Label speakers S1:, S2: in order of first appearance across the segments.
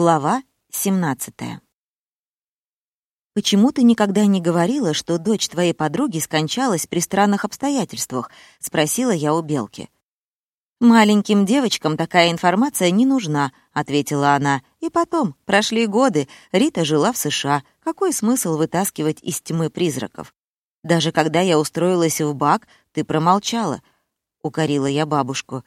S1: Глава 17. «Почему ты никогда не говорила, что дочь твоей подруги скончалась при странных обстоятельствах?» — спросила я у Белки. «Маленьким девочкам такая информация не нужна», — ответила она. «И потом, прошли годы, Рита жила в США. Какой смысл вытаскивать из тьмы призраков? Даже когда я устроилась в БАК, ты промолчала», — укорила я бабушку.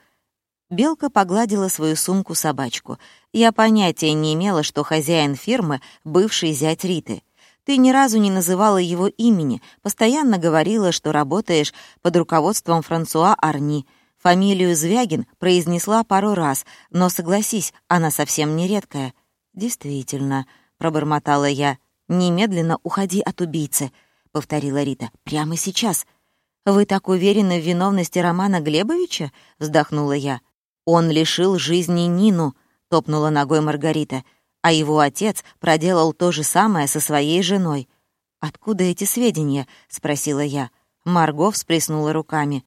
S1: Белка погладила свою сумку-собачку. Я понятия не имела, что хозяин фирмы — бывший зять Риты. Ты ни разу не называла его имени, постоянно говорила, что работаешь под руководством Франсуа Арни. Фамилию Звягин произнесла пару раз, но, согласись, она совсем не редкая. «Действительно», — пробормотала я, — «немедленно уходи от убийцы», — повторила Рита. «Прямо сейчас». «Вы так уверены в виновности Романа Глебовича?» — вздохнула я. «Он лишил жизни Нину», — топнула ногой Маргарита, «а его отец проделал то же самое со своей женой». «Откуда эти сведения?» — спросила я. Марго всплеснула руками.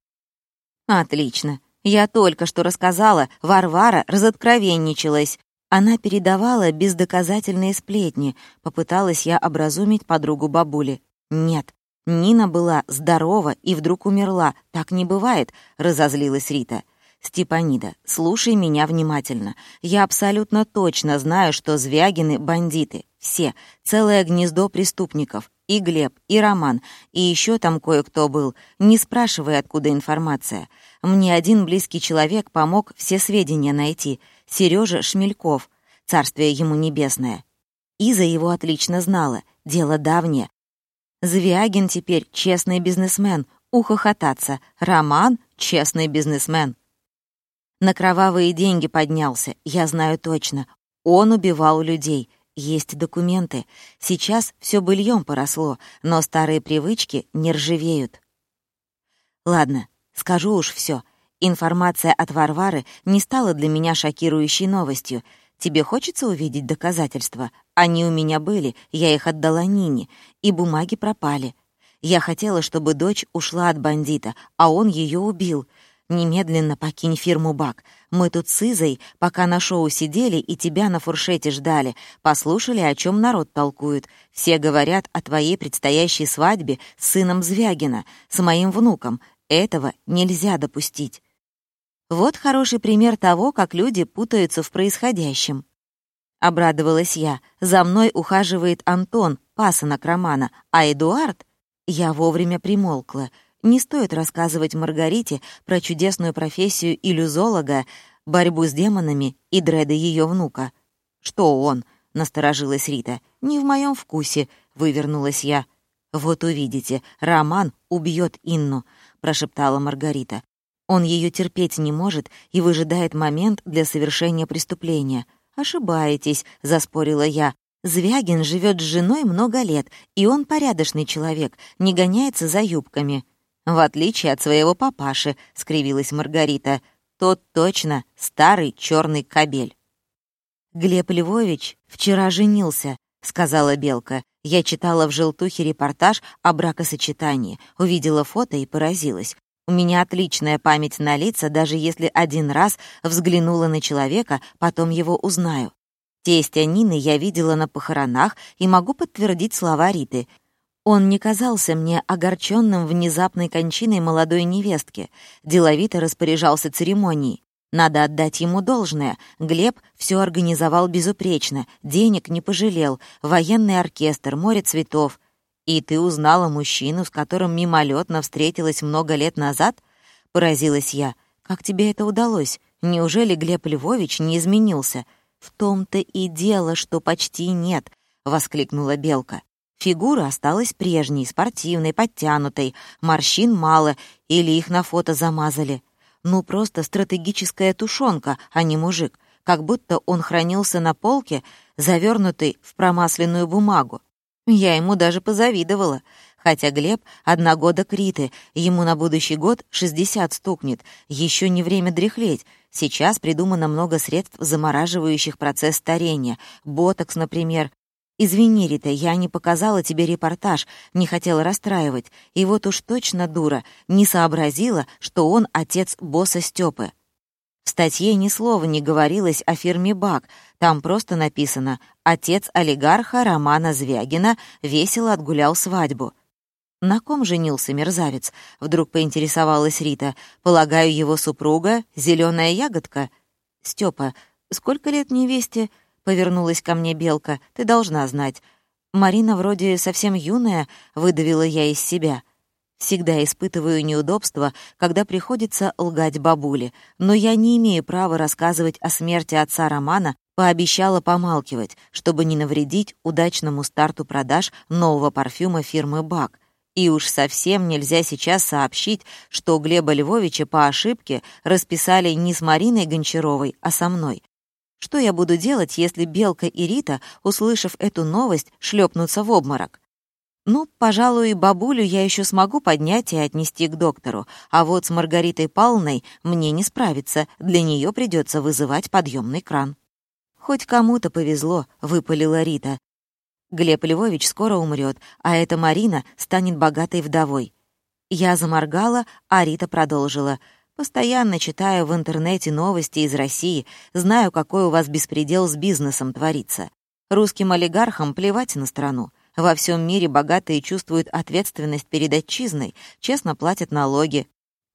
S1: «Отлично. Я только что рассказала, Варвара разоткровенничалась. Она передавала бездоказательные сплетни. Попыталась я образумить подругу бабули. Нет, Нина была здорова и вдруг умерла. Так не бывает, разозлилась Рита. «Степанида, слушай меня внимательно. Я абсолютно точно знаю, что Звягины — бандиты. Все. Целое гнездо преступников. И Глеб, и Роман, и еще там кое-кто был. Не спрашивай, откуда информация. Мне один близкий человек помог все сведения найти. Сережа Шмельков. Царствие ему небесное. Иза его отлично знала. Дело давнее. Звягин теперь честный бизнесмен. Ухохотаться. Роман — честный бизнесмен. На кровавые деньги поднялся, я знаю точно. Он убивал людей. Есть документы. Сейчас все быльем поросло, но старые привычки не ржавеют. Ладно, скажу уж все. Информация от Варвары не стала для меня шокирующей новостью. Тебе хочется увидеть доказательства? Они у меня были, я их отдала Нине, и бумаги пропали. Я хотела, чтобы дочь ушла от бандита, а он ее убил. Немедленно покинь фирму Бак. Мы тут с Изой, пока на шоу сидели и тебя на фуршете ждали, послушали, о чем народ толкует. Все говорят о твоей предстоящей свадьбе с сыном Звягина, с моим внуком. Этого нельзя допустить. Вот хороший пример того, как люди путаются в происходящем. Обрадовалась я. За мной ухаживает Антон, пасынок Романа, а Эдуард... Я вовремя примолкла — не стоит рассказывать Маргарите про чудесную профессию иллюзолога, борьбу с демонами и дреды ее внука. «Что он?» — насторожилась Рита. «Не в моем вкусе», — вывернулась я. «Вот увидите, Роман убьет Инну», — прошептала Маргарита. «Он ее терпеть не может и выжидает момент для совершения преступления». «Ошибаетесь», — заспорила я. «Звягин живет с женой много лет, и он порядочный человек, не гоняется за юбками». «В отличие от своего папаши», — скривилась Маргарита, «тот точно старый черный кобель». «Глеб Львович вчера женился», — сказала Белка. «Я читала в «Желтухе» репортаж о бракосочетании, увидела фото и поразилась. У меня отличная память на лица, даже если один раз взглянула на человека, потом его узнаю. Тестя Нины я видела на похоронах и могу подтвердить слова Риты — он не казался мне огорченным внезапной кончиной молодой невестки, деловито распоряжался церемонией. Надо отдать ему должное. Глеб все организовал безупречно, денег не пожалел, военный оркестр, море цветов. И ты узнала мужчину, с которым мимолетно встретилась много лет назад? Поразилась я. Как тебе это удалось? Неужели Глеб Львович не изменился? В том-то и дело, что почти нет, воскликнула Белка. Фигура осталась прежней, спортивной, подтянутой, морщин мало или их на фото замазали. Ну, просто стратегическая тушенка, а не мужик, как будто он хранился на полке, завернутый в промасленную бумагу. Я ему даже позавидовала. Хотя Глеб — одногодок Риты, ему на будущий год 60 стукнет, еще не время дряхлеть. Сейчас придумано много средств, замораживающих процесс старения. Ботокс, например, «Извини, Рита, я не показала тебе репортаж, не хотела расстраивать, и вот уж точно дура, не сообразила, что он отец босса Стёпы». В статье ни слова не говорилось о фирме «Бак», там просто написано «Отец олигарха Романа Звягина весело отгулял свадьбу». «На ком женился мерзавец?» — вдруг поинтересовалась Рита. «Полагаю, его супруга — зеленая ягодка?» «Стёпа, сколько лет невесте?» — повернулась ко мне Белка. «Ты должна знать. Марина вроде совсем юная», — выдавила я из себя. Всегда испытываю неудобства, когда приходится лгать бабуле, но я не имею права рассказывать о смерти отца Романа, пообещала помалкивать, чтобы не навредить удачному старту продаж нового парфюма фирмы «Бак», и уж совсем нельзя сейчас сообщить, что Глеба Львовича по ошибке расписали не с Мариной Гончаровой, а со мной. Что я буду делать, если Белка и Рита, услышав эту новость, шлепнутся в обморок? Ну, пожалуй, бабулю я еще смогу поднять и отнести к доктору, а вот с Маргаритой Павловной мне не справиться, для нее придется вызывать подъемный кран. «Хоть кому-то повезло», — выпалила Рита, Глеб Львович скоро умрет, а эта Марина станет богатой вдовой. Я заморгала, а Рита продолжила. «Постоянно читаю в интернете новости из России, знаю, какой у вас беспредел с бизнесом творится. Русским олигархам плевать на страну. Во всем мире богатые чувствуют ответственность перед отчизной, честно платят налоги,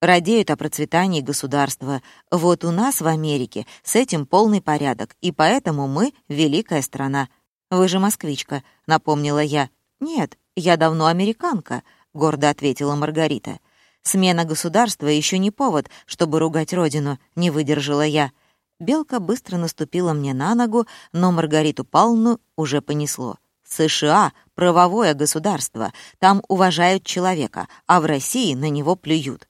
S1: радеют о процветании государства. Вот у нас в Америке с этим полный порядок, и поэтому мы — великая страна. «Вы же москвичка», — напомнила я. «Нет, я давно американка», — гордо ответила Маргарита. «Смена государства еще не повод, чтобы ругать родину», — не выдержала я. Белка быстро наступила мне на ногу, но Маргариту Павловну уже понесло. США — правовое государство, там уважают человека, а в России на него плюют.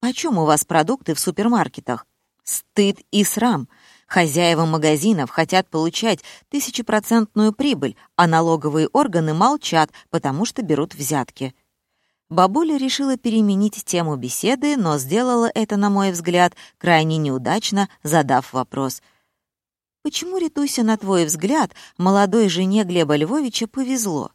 S1: «Почем у вас продукты в супермаркетах?» «Стыд и срам», Хозяева магазинов хотят получать тысячепроцентную прибыль, а налоговые органы молчат, потому что берут взятки. Бабуля решила переменить тему беседы, но сделала это, на мой взгляд, крайне неудачно, задав вопрос. «Почему, Ритуся, на твой взгляд, молодой жене Глеба Львовича повезло?»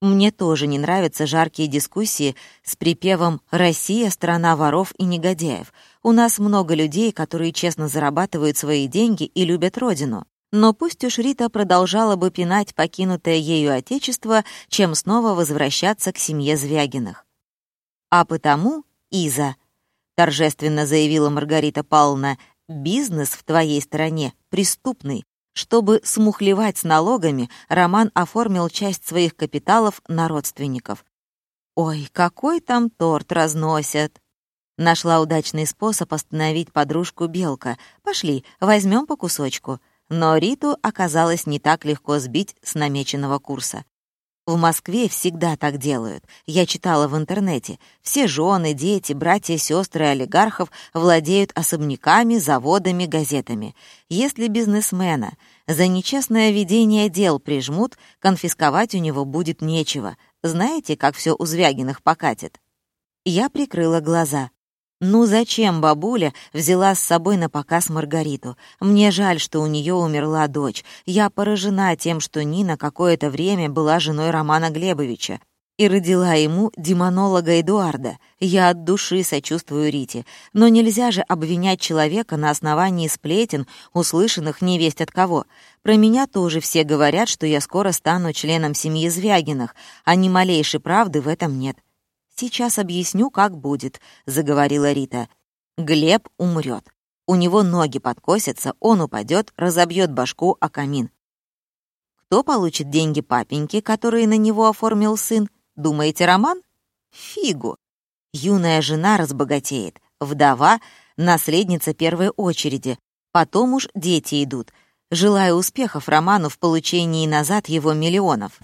S1: Мне тоже не нравятся жаркие дискуссии с припевом «Россия — страна воров и негодяев». У нас много людей, которые честно зарабатывают свои деньги и любят родину. Но пусть уж Рита продолжала бы пинать покинутое ею отечество, чем снова возвращаться к семье Звягиных. А потому, Иза, торжественно заявила Маргарита Павловна, бизнес в твоей стране преступный, чтобы смухлевать с налогами, Роман оформил часть своих капиталов на родственников. «Ой, какой там торт разносят!» Нашла удачный способ остановить подружку Белка. «Пошли, возьмем по кусочку». Но Риту оказалось не так легко сбить с намеченного курса. В Москве всегда так делают. Я читала в интернете. Все жены, дети, братья, сестры олигархов владеют особняками, заводами, газетами. Если бизнесмена за нечестное ведение дел прижмут, конфисковать у него будет нечего. Знаете, как все у Звягиных покатит? Я прикрыла глаза. Ну зачем бабуля взяла с собой на показ Маргариту? Мне жаль, что у нее умерла дочь. Я поражена тем, что Нина какое-то время была женой Романа Глебовича и родила ему демонолога Эдуарда. Я от души сочувствую Рите, но нельзя же обвинять человека на основании сплетен, услышанных невесть от кого. Про меня тоже все говорят, что я скоро стану членом семьи Звягиных, а ни малейшей правды в этом нет. «Сейчас объясню, как будет», — заговорила Рита. «Глеб умрет. У него ноги подкосятся, он упадет, разобьет башку о камин. Кто получит деньги папеньки, которые на него оформил сын? Думаете, Роман? Фигу. Юная жена разбогатеет, вдова — наследница первой очереди, потом уж дети идут. Желаю успехов Роману в получении назад его миллионов.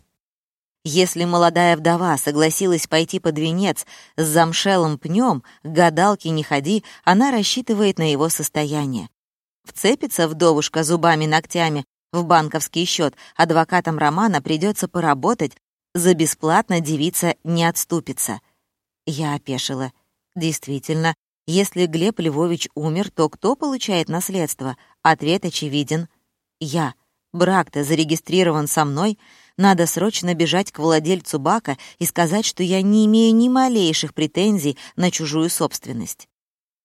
S1: Если молодая вдова согласилась пойти под венец с замшелым пнем, к гадалке не ходи, она рассчитывает на его состояние. Вцепится вдовушка зубами-ногтями в банковский счет, адвокатам Романа придется поработать, за бесплатно девица не отступится. Я опешила. Действительно, если Глеб Львович умер, то кто получает наследство? Ответ очевиден. Я. Брак-то зарегистрирован со мной — надо срочно бежать к владельцу бака и сказать, что я не имею ни малейших претензий на чужую собственность.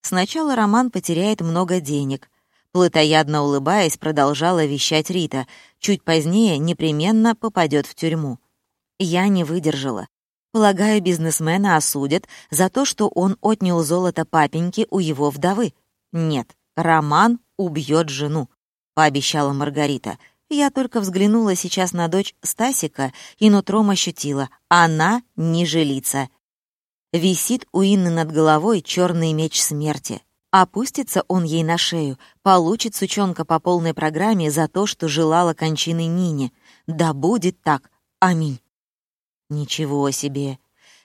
S1: Сначала Роман потеряет много денег. Плотоядно улыбаясь, продолжала вещать Рита. Чуть позднее непременно попадет в тюрьму. Я не выдержала. Полагаю, бизнесмена осудят за то, что он отнял золото папеньки у его вдовы. Нет, Роман убьет жену, пообещала Маргарита. Я только взглянула сейчас на дочь Стасика и нутром ощутила. Она не жилица. Висит у Инны над головой черный меч смерти. Опустится он ей на шею, получит сучонка по полной программе за то, что желала кончины Нине. Да будет так. Аминь. Ничего себе.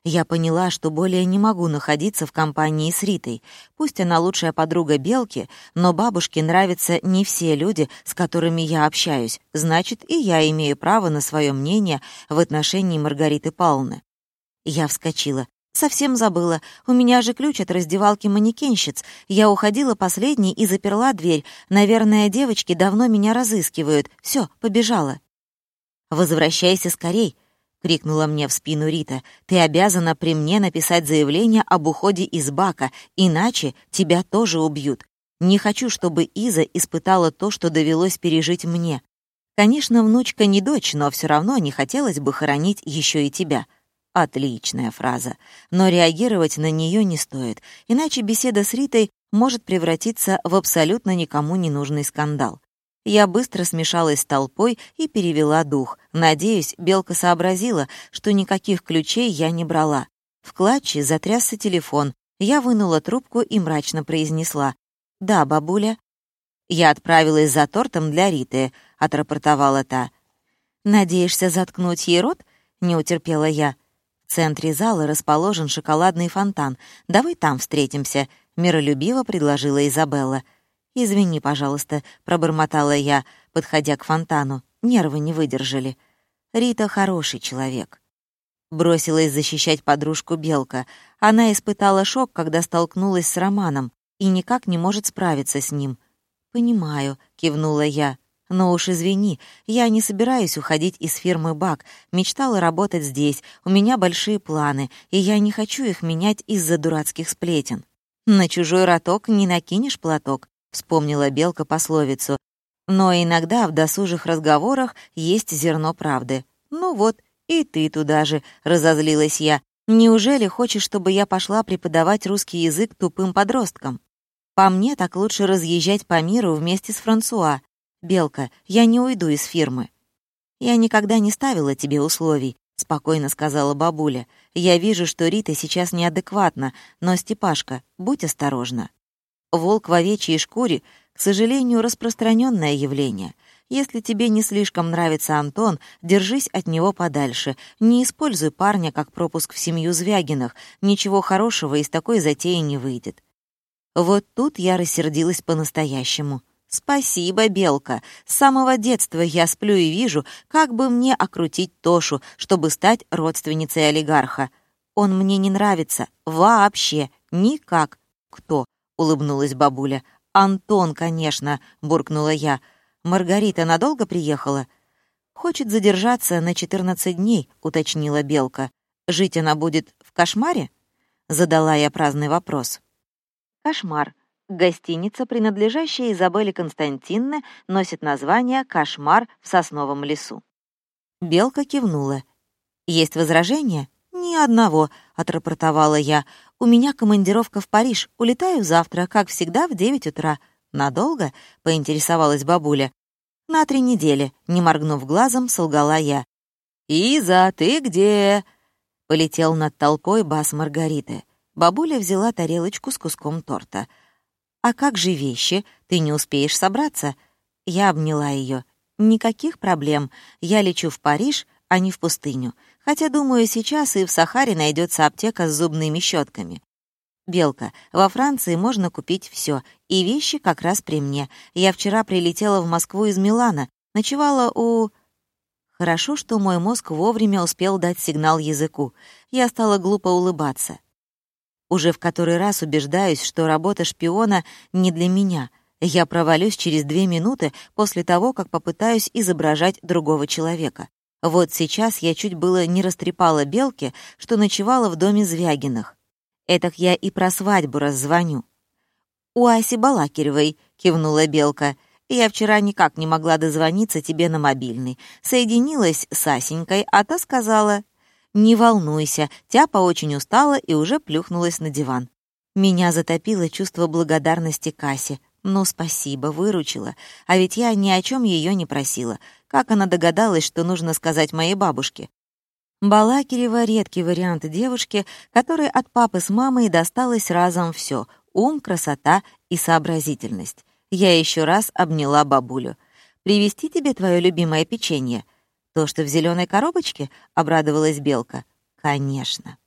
S1: Я поняла, что более не могу находиться в компании с Ритой. Пусть она лучшая подруга Белки, но бабушке нравятся не все люди, с которыми я общаюсь. Значит, и я имею право на свое мнение в отношении Маргариты Павловны. Я вскочила. Совсем забыла. У меня же ключ от раздевалки манекенщиц. Я уходила последней и заперла дверь. Наверное, девочки давно меня разыскивают. Все, побежала. «Возвращайся скорей», — крикнула мне в спину Рита. «Ты обязана при мне написать заявление об уходе из бака, иначе тебя тоже убьют. Не хочу, чтобы Иза испытала то, что довелось пережить мне. Конечно, внучка не дочь, но все равно не хотелось бы хоронить еще и тебя». Отличная фраза. Но реагировать на нее не стоит, иначе беседа с Ритой может превратиться в абсолютно никому не нужный скандал. Я быстро смешалась с толпой и перевела дух. Надеюсь, Белка сообразила, что никаких ключей я не брала. В клатче затрясся телефон. Я вынула трубку и мрачно произнесла. «Да, бабуля». «Я отправилась за тортом для Риты», — отрапортовала та. «Надеешься заткнуть ей рот?» — не утерпела я. В центре зала расположен шоколадный фонтан. Давай там встретимся», — миролюбиво предложила Изабелла. «Извини, пожалуйста», — пробормотала я, подходя к фонтану. Нервы не выдержали. Рита хороший человек. Бросилась защищать подружку Белка. Она испытала шок, когда столкнулась с Романом, и никак не может справиться с ним. «Понимаю», — кивнула я. «Но уж извини, я не собираюсь уходить из фирмы «Бак». Мечтала работать здесь, у меня большие планы, и я не хочу их менять из-за дурацких сплетен. На чужой роток не накинешь платок вспомнила Белка пословицу. Но иногда в досужих разговорах есть зерно правды. Ну вот, и ты туда же, разозлилась я. Неужели хочешь, чтобы я пошла преподавать русский язык тупым подросткам? По мне, так лучше разъезжать по миру вместе с Франсуа. Белка, я не уйду из фирмы. Я никогда не ставила тебе условий, спокойно сказала бабуля. Я вижу, что Рита сейчас неадекватна, но, Степашка, будь осторожна. Волк в овечьей шкуре, к сожалению, распространенное явление. Если тебе не слишком нравится Антон, держись от него подальше. Не используй парня как пропуск в семью Звягинах. Ничего хорошего из такой затеи не выйдет. Вот тут я рассердилась по-настоящему. «Спасибо, Белка. С самого детства я сплю и вижу, как бы мне окрутить Тошу, чтобы стать родственницей олигарха. Он мне не нравится. Вообще. Никак. Кто? — улыбнулась бабуля. «Антон, конечно», — буркнула я. «Маргарита надолго приехала?» «Хочет задержаться на 14 дней», — уточнила Белка. «Жить она будет в кошмаре?» — задала я праздный вопрос. «Кошмар. Гостиница, принадлежащая Изабелле Константинне, носит название «Кошмар в сосновом лесу». Белка кивнула. «Есть возражения?» «Ни одного», — отрапортовала я. «У меня командировка в Париж. Улетаю завтра, как всегда, в девять утра». «Надолго?» — поинтересовалась бабуля. «На три недели», — не моргнув глазом, солгала я. «Иза, ты где?» — полетел над толпой бас Маргариты. Бабуля взяла тарелочку с куском торта. «А как же вещи? Ты не успеешь собраться?» Я обняла ее. «Никаких проблем. Я лечу в Париж, а не в пустыню. Хотя, думаю, сейчас и в Сахаре найдется аптека с зубными щетками. Белка, во Франции можно купить все, и вещи как раз при мне. Я вчера прилетела в Москву из Милана, ночевала у... Хорошо, что мой мозг вовремя успел дать сигнал языку. Я стала глупо улыбаться. Уже в который раз убеждаюсь, что работа шпиона не для меня. Я провалюсь через две минуты после того, как попытаюсь изображать другого человека. Вот сейчас я чуть было не растрепала белки, что ночевала в доме Звягиных. Этак я и про свадьбу раззвоню. «У Аси Балакиревой», — кивнула Белка. «Я вчера никак не могла дозвониться тебе на мобильный. Соединилась с Асенькой, а та сказала...» «Не волнуйся, Тяпа очень устала и уже плюхнулась на диван». Меня затопило чувство благодарности Кассе. «Ну, спасибо, выручила. А ведь я ни о чем ее не просила. Как она догадалась, что нужно сказать моей бабушке? Балакирева — редкий вариант девушки, которой от папы с мамой досталось разом все: ум, красота и сообразительность. Я еще раз обняла бабулю. «Привезти тебе твое любимое печенье?» «То, что в зеленой коробочке?» — обрадовалась Белка. «Конечно».